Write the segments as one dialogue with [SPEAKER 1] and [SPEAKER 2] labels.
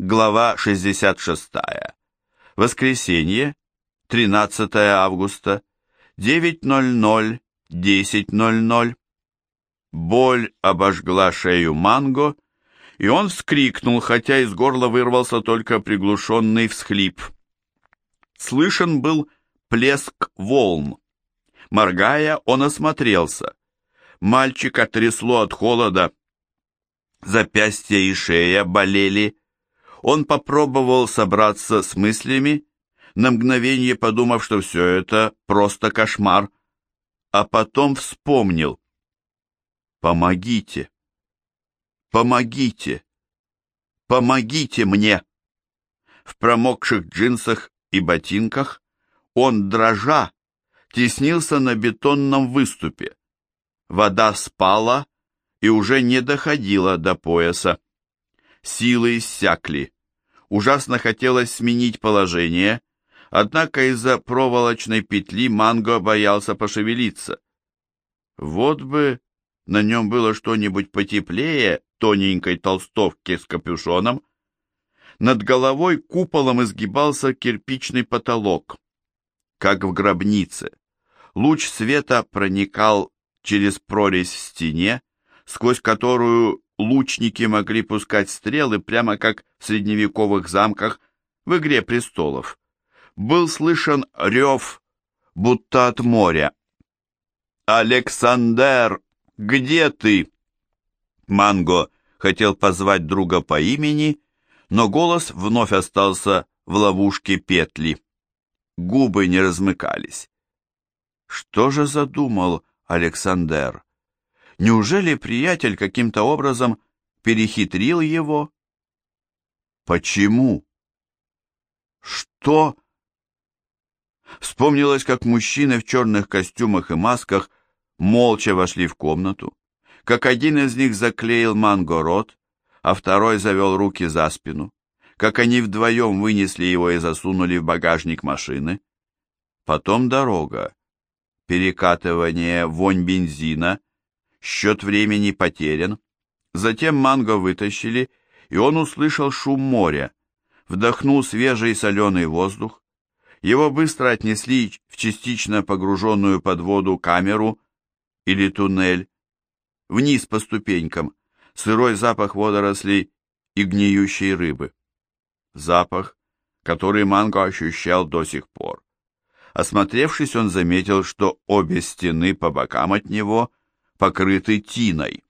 [SPEAKER 1] Глава 66. Воскресенье, 13 августа, 9.00, 10.00. Боль обожгла шею Манго, и он вскрикнул, хотя из горла вырвался только приглушенный всхлип. Слышен был плеск волн. Моргая, он осмотрелся. Мальчика трясло от холода. Запястья и шея болели, он попробовал собраться с мыслями, на мгновение подумав, что все это просто кошмар, а потом вспомнил. «Помогите! Помогите! Помогите мне!» В промокших джинсах и ботинках он, дрожа, теснился на бетонном выступе. Вода спала и уже не доходила до пояса. Силы иссякли. Ужасно хотелось сменить положение, однако из-за проволочной петли Манго боялся пошевелиться. Вот бы на нем было что-нибудь потеплее тоненькой толстовки с капюшоном. Над головой куполом изгибался кирпичный потолок, как в гробнице. Луч света проникал через прорезь в стене, сквозь которую лучники могли пускать стрелы прямо как в средневековых замках в «Игре престолов». Был слышен рев, будто от моря. «Александр, где ты?» Манго хотел позвать друга по имени, но голос вновь остался в ловушке петли. Губы не размыкались. Что же задумал Александр? Неужели приятель каким-то образом перехитрил его? Почему? Что? Вспомнилось, как мужчины в черных костюмах и масках молча вошли в комнату, как один из них заклеил манго рот, а второй завел руки за спину, как они вдвоем вынесли его и засунули в багажник машины. Потом дорога, перекатывание, вонь бензина — Счет времени потерян. Затем манго вытащили, и он услышал шум моря, вдохнул свежий соленый воздух. Его быстро отнесли в частично погруженную под воду камеру или туннель, вниз по ступенькам, сырой запах водорослей и гниющей рыбы. Запах, который Манго ощущал до сих пор. Осмотревшись, он заметил, что обе стены по бокам от него – покрыты тиной.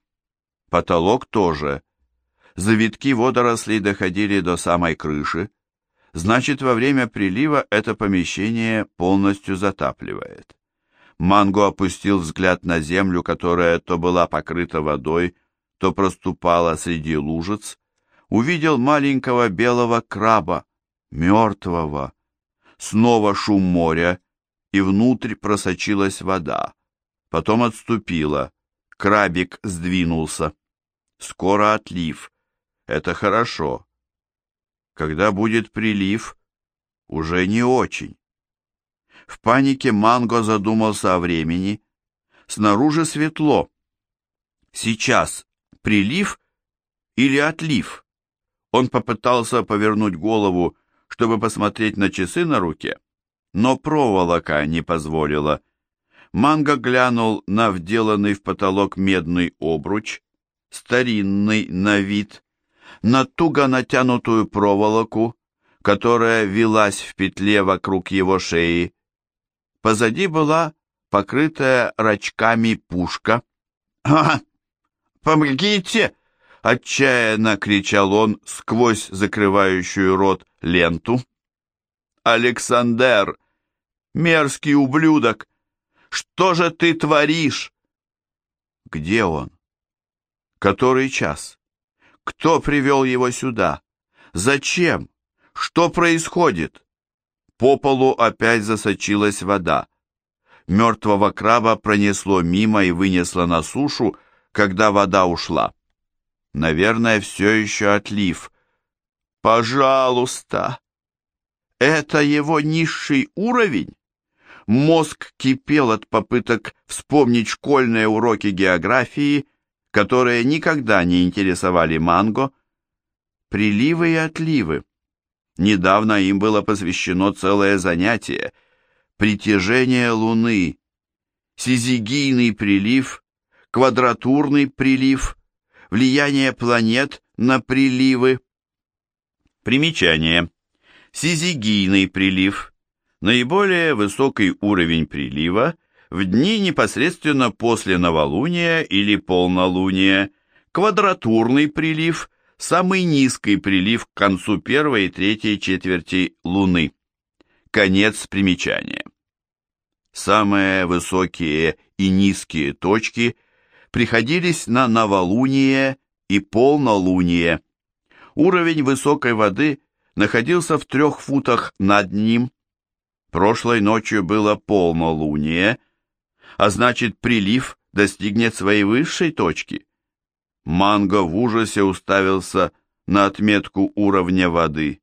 [SPEAKER 1] Потолок тоже. Завитки водорослей доходили до самой крыши. Значит, во время прилива это помещение полностью затапливает. Манго опустил взгляд на землю, которая то была покрыта водой, то проступала среди лужиц, увидел маленького белого краба, мертвого. Снова шум моря, и внутрь просочилась вода, потом отступила. Крабик сдвинулся. Скоро отлив. Это хорошо. Когда будет прилив, уже не очень. В панике Манго задумался о времени. Снаружи светло. Сейчас прилив или отлив? Он попытался повернуть голову, чтобы посмотреть на часы на руке, но проволока не позволила. Манго глянул на вделанный в потолок медный обруч, старинный на вид, на туго натянутую проволоку, которая велась в петле вокруг его шеи. Позади была покрытая рачками пушка. «А, помогите!» — отчаянно кричал он сквозь закрывающую рот ленту. «Александр! Мерзкий ублюдок! Что же ты творишь? Где он? Который час? Кто привел его сюда? Зачем? Что происходит? По полу опять засочилась вода. Мертвого краба пронесло мимо и вынесло на сушу, когда вода ушла. Наверное, все еще отлив. Пожалуйста! Это его низший уровень? Мозг кипел от попыток вспомнить школьные уроки географии, которые никогда не интересовали Манго. приливы и отливы. Недавно им было посвящено целое занятие – притяжение Луны, сизигийный прилив, квадратурный прилив, влияние планет на приливы. Примечание. Сизигийный прилив – наиболее высокий уровень прилива в дни непосредственно после новолуния или полнолуния, квадратурный прилив – самый низкий прилив к концу первой и третьей четверти Луны. Конец примечания. Самые высокие и низкие точки приходились на новолуние и полнолуние. Уровень высокой воды находился в трех футах над ним. Прошлой ночью было полнолуние, а значит прилив достигнет своей высшей точки. Манго в ужасе уставился на отметку уровня воды.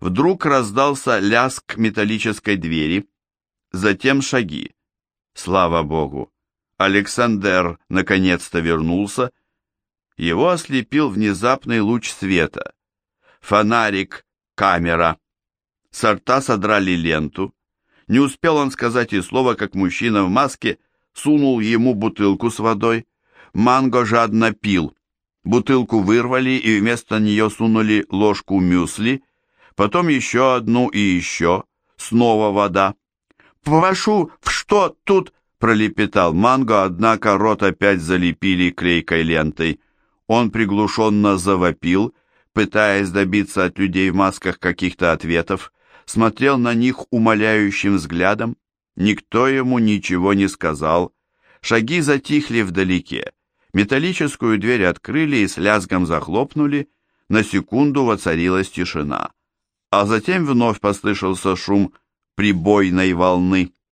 [SPEAKER 1] Вдруг раздался ляск металлической двери, затем шаги. Слава Богу! Александр наконец-то вернулся. Его ослепил внезапный луч света. Фонарик камера. Сорта содрали ленту. Не успел он сказать и слова, как мужчина в маске сунул ему бутылку с водой. Манго жадно пил. Бутылку вырвали и вместо нее сунули ложку мюсли, потом еще одну и еще, снова вода. «Прошу, в что тут?» — пролепетал Манго, однако рот опять залепили клейкой лентой. Он приглушенно завопил, пытаясь добиться от людей в масках каких-то ответов, смотрел на них умоляющим взглядом. Никто ему ничего не сказал. Шаги затихли вдалеке. Металлическую дверь открыли и с лязгом захлопнули. На секунду воцарилась тишина. А затем вновь послышался шум прибойной волны.